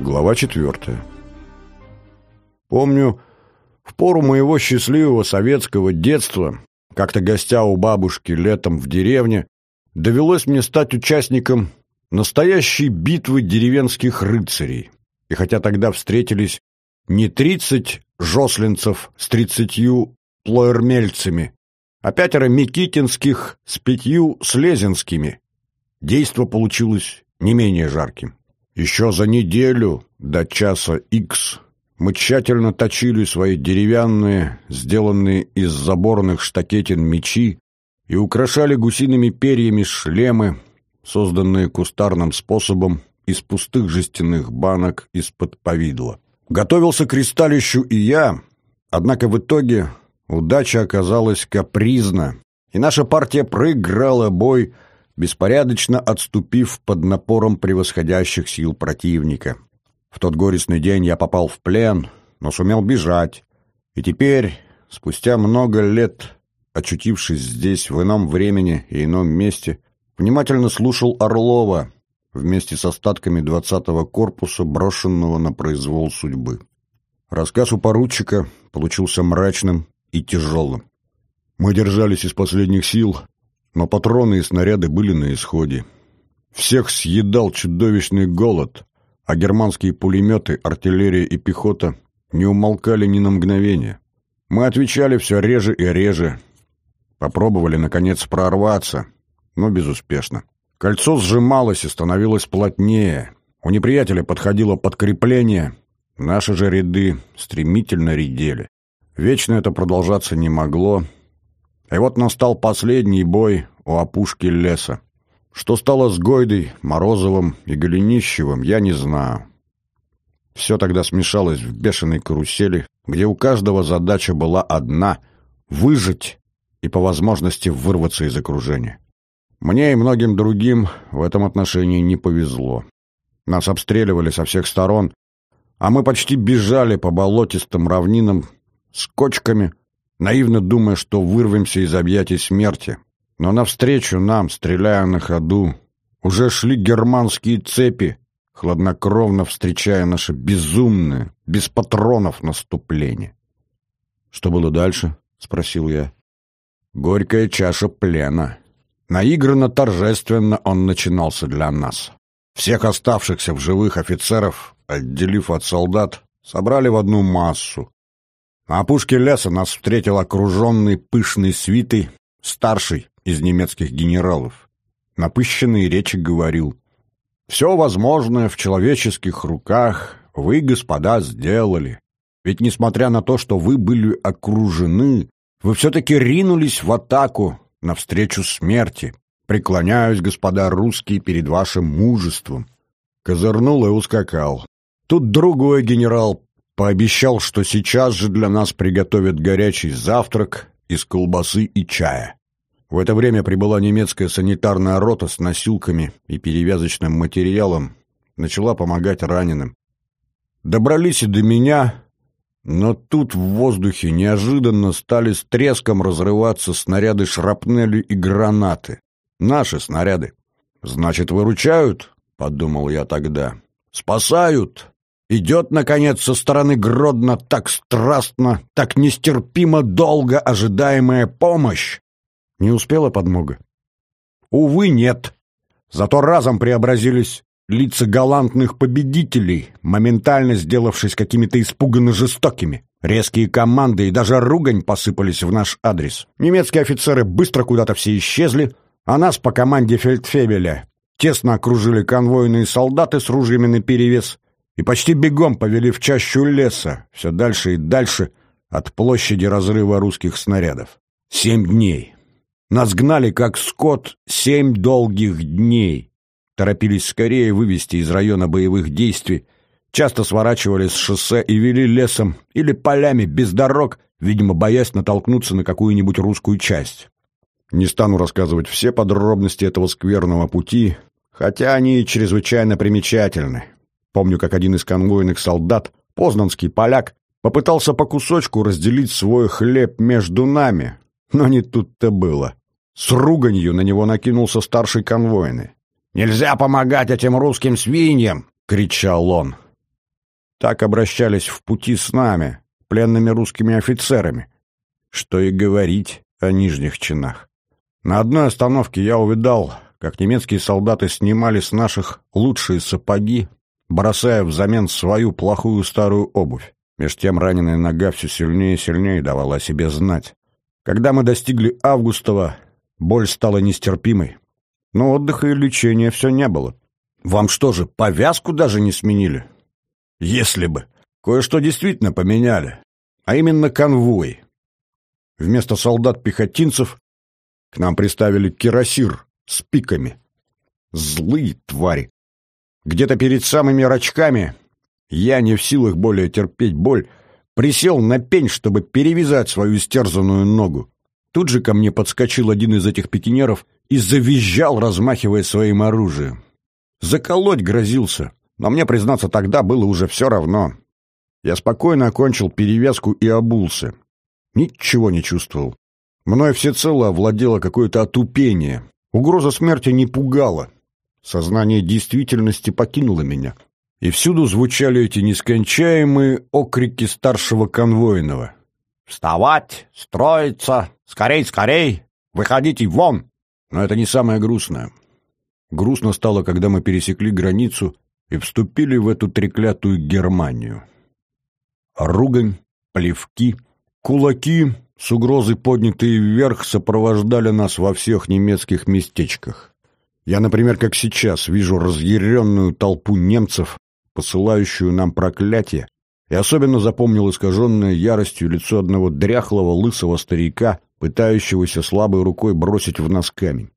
Глава четвертая. Помню, в пору моего счастливого советского детства, как-то гостя у бабушки летом в деревне, довелось мне стать участником настоящей битвы деревенских рыцарей. И хотя тогда встретились не тридцать жослинцев с тридцатью плоермельцами, а пятеро микитинских с пятью слезинскими, действо получилось не менее жарким. Еще за неделю до часа икс мы тщательно точили свои деревянные, сделанные из заборных штакетин мечи, и украшали гусиными перьями шлемы, созданные кустарным способом из пустых жестяных банок из-под повидла. Готовился к ристалищу и я, однако в итоге удача оказалась капризна, и наша партия проиграла бой, беспорядочно отступив под напором превосходящих сил противника. В тот горестный день я попал в плен, но сумел бежать. И теперь, спустя много лет, очутившись здесь, в ином времени и ином месте, внимательно слушал Орлова вместе с остатками двадцатого корпуса, брошенного на произвол судьбы. Рассказ у поручика получился мрачным и тяжелым. Мы держались из последних сил, но патроны и снаряды были на исходе. Всех съедал чудовищный голод, а германские пулеметы, артиллерия и пехота не умолкали ни на мгновение. Мы отвечали все реже и реже. Попробовали, наконец, прорваться, но безуспешно. Кольцо сжималось и становилось плотнее. У неприятеля подходило подкрепление. Наши же ряды стремительно редели. Вечно это продолжаться не могло. И вот настал последний бой у опушки леса. Что стало с Гойдой, Морозовым и Голенищевым, я не знаю. Все тогда смешалось в бешеной карусели, где у каждого задача была одна — выжить и по возможности вырваться из окружения. Мне и многим другим в этом отношении не повезло. Нас обстреливали со всех сторон, а мы почти бежали по болотистым равнинам с кочками, наивно думая, что вырвемся из объятий смерти. Но навстречу нам, стреляя на ходу, уже шли германские цепи, хладнокровно встречая наше безумное, без патронов наступление. «Что было дальше?» — спросил я. «Горькая чаша плена. Наигранно торжественно он начинался для нас. Всех оставшихся в живых офицеров, отделив от солдат, собрали в одну массу. На опушке леса нас встретил окруженный пышной свитой старший из немецких генералов. Напыщенные речи говорил «Все возможное в человеческих руках вы, господа, сделали. Ведь несмотря на то, что вы были окружены, вы все-таки ринулись в атаку навстречу смерти. Преклоняюсь, господа русские, перед вашим мужеством». Козырнул и ускакал. Тут другой генерал пообещал, что сейчас же для нас приготовят горячий завтрак из колбасы и чая. В это время прибыла немецкая санитарная рота с носилками и перевязочным материалом, начала помогать раненым. Добрались и до меня, но тут в воздухе неожиданно стали с треском разрываться снаряды шрапнели и гранаты. Наши снаряды. «Значит, выручают?» — подумал я тогда. «Спасают!» Идет, наконец, со стороны Гродно так страстно, так нестерпимо долго ожидаемая помощь, не успела подмога? Увы, нет. Зато разом преобразились лица галантных победителей, моментально сделавшись какими-то испуганно жестокими. Резкие команды и даже ругань посыпались в наш адрес. Немецкие офицеры быстро куда-то все исчезли, а нас по команде фельдфебеля тесно окружили конвойные солдаты с ружьями наперевес и почти бегом повели в чащу леса, все дальше и дальше от площади разрыва русских снарядов. Семь дней. Нас гнали, как скот, семь долгих дней. Торопились скорее вывести из района боевых действий, часто сворачивали с шоссе и вели лесом или полями без дорог, видимо, боясь натолкнуться на какую-нибудь русскую часть. Не стану рассказывать все подробности этого скверного пути, хотя они чрезвычайно примечательны. Помню, как один из конвойных солдат, познанский поляк, попытался по кусочку разделить свой хлеб между нами, но не тут-то было. С руганью на него накинулся старший конвойный. «Нельзя помогать этим русским свиньям!» — кричал он. Так обращались в пути с нами, пленными русскими офицерами. Что и говорить о нижних чинах. На одной остановке я увидал, как немецкие солдаты снимали с наших лучшие сапоги, бросая взамен свою плохую старую обувь. Меж тем раненая нога все сильнее и сильнее давала о себе знать. Когда мы достигли Августова, боль стала нестерпимой. Но отдыха и лечения все не было. Вам что же, повязку даже не сменили? Если бы. Кое-что действительно поменяли. А именно конвой. Вместо солдат-пехотинцев к нам приставили кирасир с пиками. Злые твари. Где-то перед самыми рачками я, не в силах более терпеть боль, присел на пень, чтобы перевязать свою истерзанную ногу. Тут же ко мне подскочил один из этих пикинеров и завизжал, размахивая своим оружием. Заколоть грозился, но мне, признаться, тогда было уже все равно. Я спокойно окончил перевязку и обулся. Ничего не чувствовал. Мной всецело овладело какое-то отупение. Угроза смерти не пугала. Сознание действительности покинуло меня. И всюду звучали эти нескончаемые окрики старшего конвойного. «Вставать! Строиться! Скорей, скорей! Выходите вон!» Но это не самое грустное. Грустно стало, когда мы пересекли границу и вступили в эту треклятую Германию. Ругань, плевки, кулаки, с угрозой поднятые вверх, сопровождали нас во всех немецких местечках. Я, например, как сейчас, вижу разъяренную толпу немцев, посылающую нам проклятие, и особенно запомнил искаженное яростью лицо одного дряхлого лысого старика, пытающегося слабой рукой бросить в нас камень.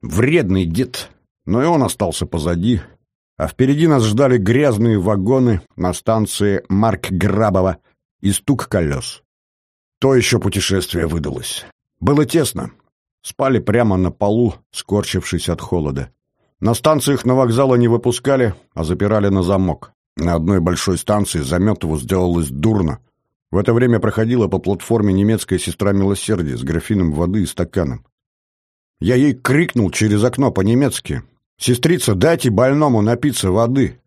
Вредный дед, но и он остался позади, а впереди нас ждали грязные вагоны на станции Марк-Грабова и стук колес. То еще путешествие выдалось. Было тесно. Спали прямо на полу, скорчившись от холода. На станциях на вокзала не выпускали, а запирали на замок. На одной большой станции Заметову сделалось дурно. В это время проходила по платформе немецкая сестра милосердия с графином воды и стаканом. Я ей крикнул через окно по-немецки. «Сестрица, дайте больному напиться воды!»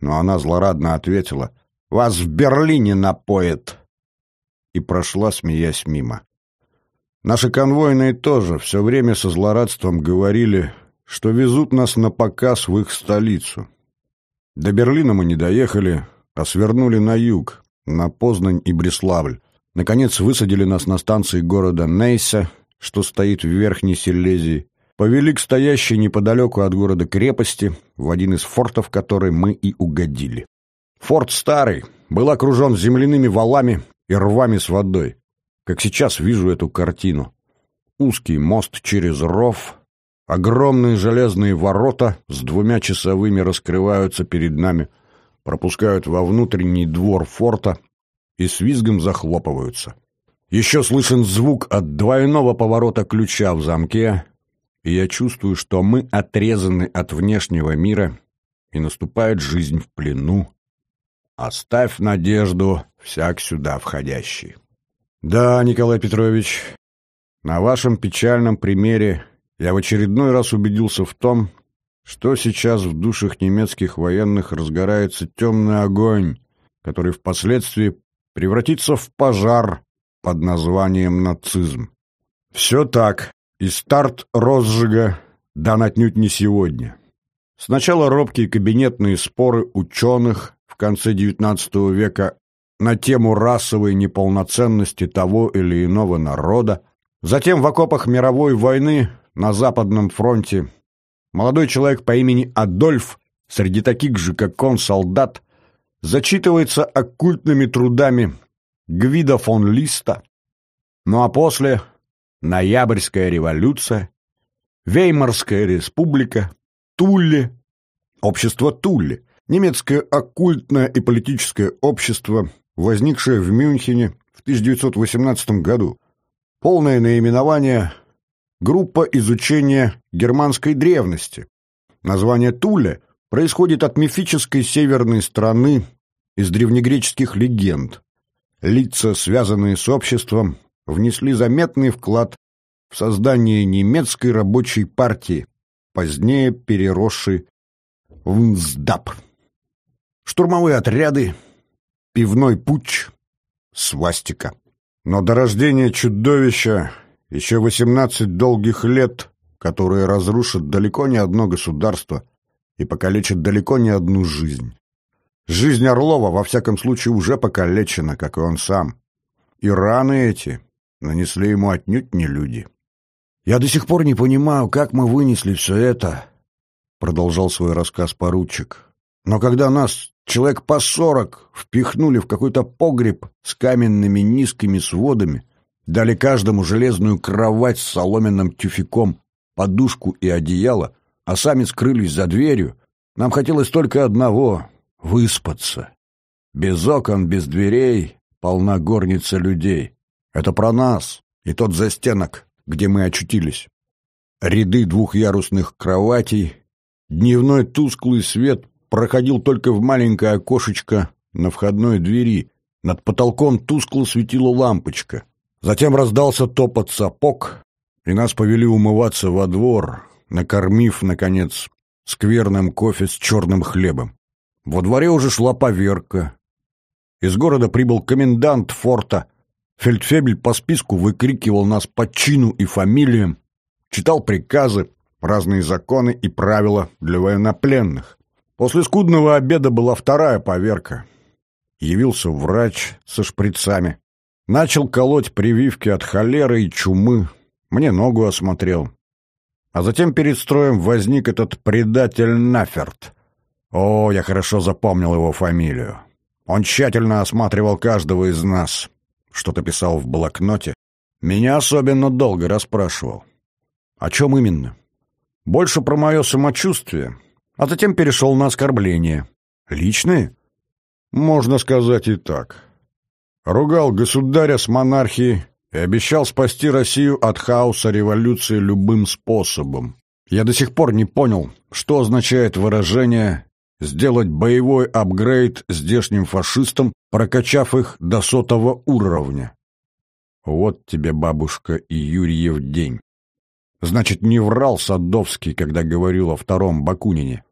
Но она злорадно ответила. «Вас в Берлине напоят!» И прошла, смеясь мимо. Наши конвойные тоже все время со злорадством говорили что везут нас на показ в их столицу. До Берлина мы не доехали, а свернули на юг, на Познань и Бреславль. Наконец высадили нас на станции города Нейса, что стоит в Верхней Силезии, повели к стоящей неподалеку от города крепости, в один из фортов которой мы и угодили. Форт старый, был окружен земляными валами и рвами с водой. Как сейчас вижу эту картину. Узкий мост через ров, Огромные железные ворота с двумя часовыми раскрываются перед нами, пропускают во внутренний двор форта и с визгом захлопываются. Еще слышен звук от двойного поворота ключа в замке, и я чувствую, что мы отрезаны от внешнего мира, и наступает жизнь в плену. Оставь надежду всяк сюда входящий. Да, Николай Петрович, на вашем печальном примере я в очередной раз убедился в том, что сейчас в душах немецких военных разгорается темный огонь, который впоследствии превратится в пожар под названием нацизм. Все так, и старт розжига дан отнюдь не сегодня. Сначала робкие кабинетные споры ученых в конце XIX века на тему расовой неполноценности того или иного народа, затем в окопах мировой войны на Западном фронте. Молодой человек по имени Адольф, среди таких же, как он, солдат, зачитывается оккультными трудами Гвида фон Листа, ну а после Ноябрьская революция, Веймарская республика, Тулли, общество Тулли, немецкое оккультное и политическое общество, возникшее в Мюнхене в 1918 году. Полное наименование группа изучения германской древности. Название Туле происходит от мифической северной страны из древнегреческих легенд. Лица, связанные с обществом, внесли заметный вклад в создание немецкой рабочей партии, позднее переросшей в НСДАП. Штурмовые отряды, пивной путь, свастика. Но до рождения чудовища еще восемнадцать долгих лет, которые разрушат далеко не одно государство и покалечат далеко не одну жизнь. Жизнь Орлова, во всяком случае, уже покалечена, как и он сам. И раны эти нанесли ему отнюдь не люди. «Я до сих пор не понимаю, как мы вынесли все это», — продолжал свой рассказ поручик. «Но когда нас, человек по сорок, впихнули в какой-то погреб с каменными низкими сводами, дали каждому железную кровать с соломенным тюфяком, подушку и одеяло, а сами скрылись за дверью, нам хотелось только одного выспаться. Без окон, без дверей, полна горница людей. Это про нас и тот застенок, где мы очутились. Ряды двухъярусных кроватей, дневной тусклый свет проходил только в маленькое окошечко на входной двери, над потолком тускло светила лампочка. Затем раздался топот сапог, и нас повели умываться во двор, накормив, наконец, скверным кофе с черным хлебом. Во дворе уже шла поверка. Из города прибыл комендант форта. Фельдфебель по списку выкрикивал нас по чину и фамилиям, читал приказы, разные законы и правила для военнопленных. После скудного обеда была вторая поверка. Явился врач со шприцами. Начал колоть прививки от холеры и чумы. Мне ногу осмотрел. А затем перед строем возник этот предатель Наферт — о, я хорошо запомнил его фамилию. Он тщательно осматривал каждого из нас. Что-то писал в блокноте. Меня особенно долго расспрашивал. О чем именно? Больше про мое самочувствие, а затем перешел на оскорбления. Личные? Можно сказать и так. Ругал государя с монархией и обещал спасти Россию от хаоса революции любым способом. Я до сих пор не понял, что означает выражение сделать боевой апгрейд здешним фашистам, прокачав их до сотого уровня. Вот тебе, бабушка, и Юрьев день. Значит, не врал Садовский, когда говорил о втором Бакунине.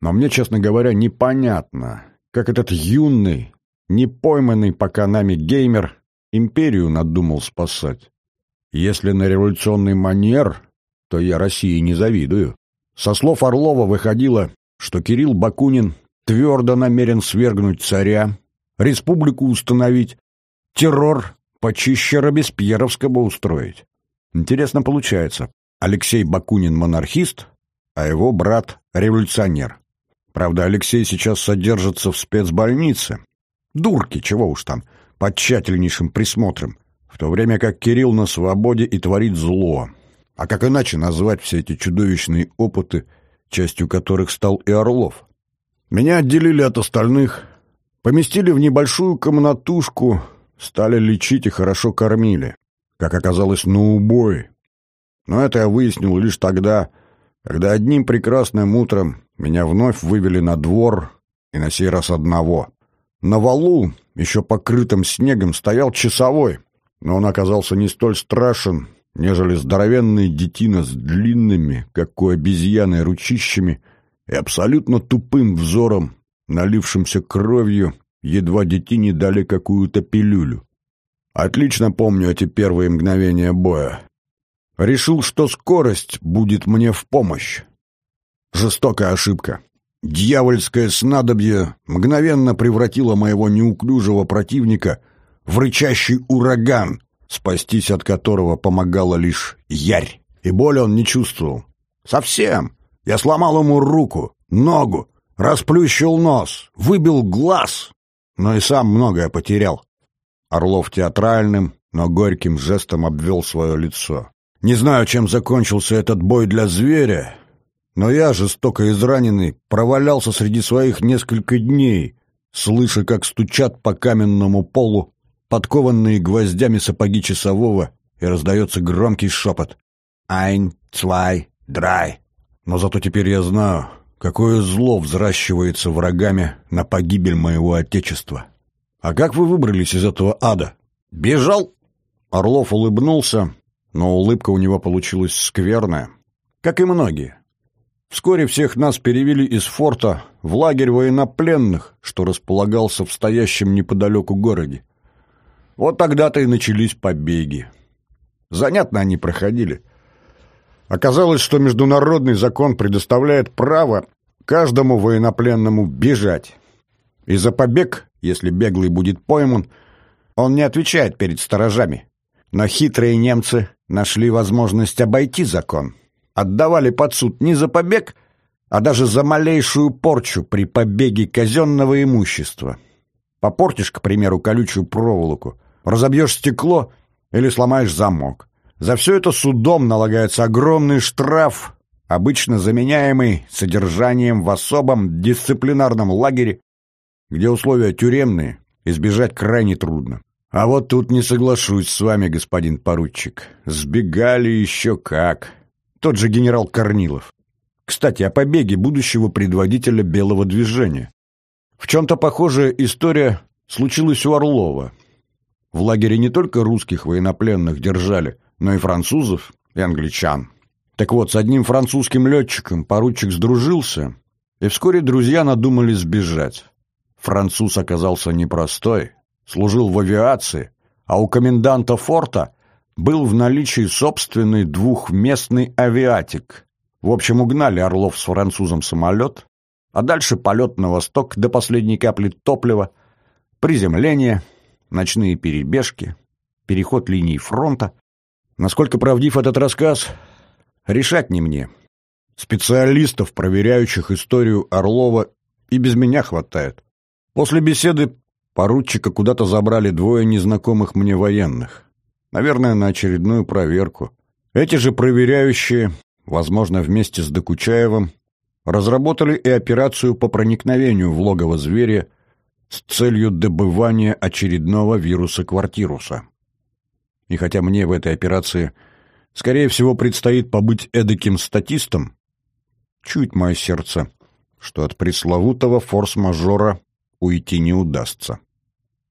Но мне, честно говоря, непонятно, как этот юный, не пойманный пока нами геймер империю надумал спасать. Если на революционный манер, то я России не завидую. Со слов Орлова выходило, что Кирилл Бакунин твердо намерен свергнуть царя, республику установить, террор почище Робеспьеровского устроить. Интересно получается, Алексей Бакунин монархист, а его брат революционер. Правда, Алексей сейчас содержится в спецбольнице. Дурки, чего уж там, под тщательнейшим присмотром, в то время как Кирилл на свободе и творит зло. А как иначе назвать все эти чудовищные опыты – частью которых стал и Орлов. Меня отделили от остальных, поместили в небольшую комнатушку, стали лечить и хорошо кормили. Как оказалось, на убой. Но это я выяснил лишь тогда, когда одним прекрасным утром меня вновь вывели на двор, и на сей раз одного. На валу, еще покрытым снегом, стоял часовой, но он оказался не столь страшен, нежели здоровенный детина с длинными, как у обезьяны, ручищами и абсолютно тупым взором, налившимся кровью, едва детине дали какую-то пилюлю. Отлично помню эти первые мгновения боя. Решил, что скорость будет мне в помощь. Жестокая ошибка. Дьявольское снадобье мгновенно превратило моего неуклюжего противника в рычащий ураган, спастись от которого помогала лишь ярь. И боли он не чувствовал. Совсем. Я сломал ему руку, ногу, расплющил нос, выбил глаз, но и сам многое потерял. Орлов театральным, но горьким жестом обвел свое лицо. Не знаю, чем закончился этот бой для зверя, но я, жестоко израненный, провалялся среди своих несколько дней, слыша, как стучат по каменному полу подкованные гвоздями сапоги часового, и раздается громкий шепот. «Айн, цвай, драй». Но зато теперь я знаю, какое зло взращивается врагами на погибель моего отечества. А как вы выбрались из этого ада? Бежал? Орлов улыбнулся, но улыбка у него получилась скверная, как и многие. Вскоре всех нас перевели из форта в лагерь военнопленных, что располагался в стоящем неподалеку городе. Вот тогда-то и начались побеги. Занятно они проходили. Оказалось, что международный закон предоставляет право каждому военнопленному бежать. И за побег, если беглый будет пойман, он не отвечает перед сторожами. Но хитрые немцы нашли возможность обойти закон. Отдавали под суд не за побег, а даже за малейшую порчу при побеге казенного имущества. Попортишь, к примеру, колючую проволоку, разобьешь стекло или сломаешь замок. За все это судом налагается огромный штраф, обычно заменяемый содержанием в особом дисциплинарном лагере, где условия тюремные, избежать крайне трудно. А вот тут не соглашусь с вами, господин поручик. Сбегали еще как. Тот же генерал Корнилов. Кстати, о побеге будущего предводителя Белого движения. В чем-то похожая история случилась у Орлова. В лагере не только русских военнопленных держали, но и французов, и англичан. Так вот, с одним французским летчиком поручик сдружился, и вскоре друзья надумали сбежать. Француз оказался непростой, служил в авиации, а у коменданта форта был в наличии собственный двухместный авиатик. В общем, угнали Орлов с французом самолет, а дальше полет на восток до последней капли топлива, приземление, ночные перебежки, переход линии фронта. Насколько правдив этот рассказ, решать не мне. Специалистов, проверяющих историю Орлова, и без меня хватает. После беседы поручика куда-то забрали двое незнакомых мне военных. Наверное, на очередную проверку. Эти же проверяющие, возможно, вместе с Докучаевым, разработали и операцию по проникновению в логово зверя с целью добывания очередного вируса-квартируса. И хотя мне в этой операции, скорее всего, предстоит побыть эдаким статистом, чуть мое сердце, что от пресловутого форс-мажора уйти не удастся.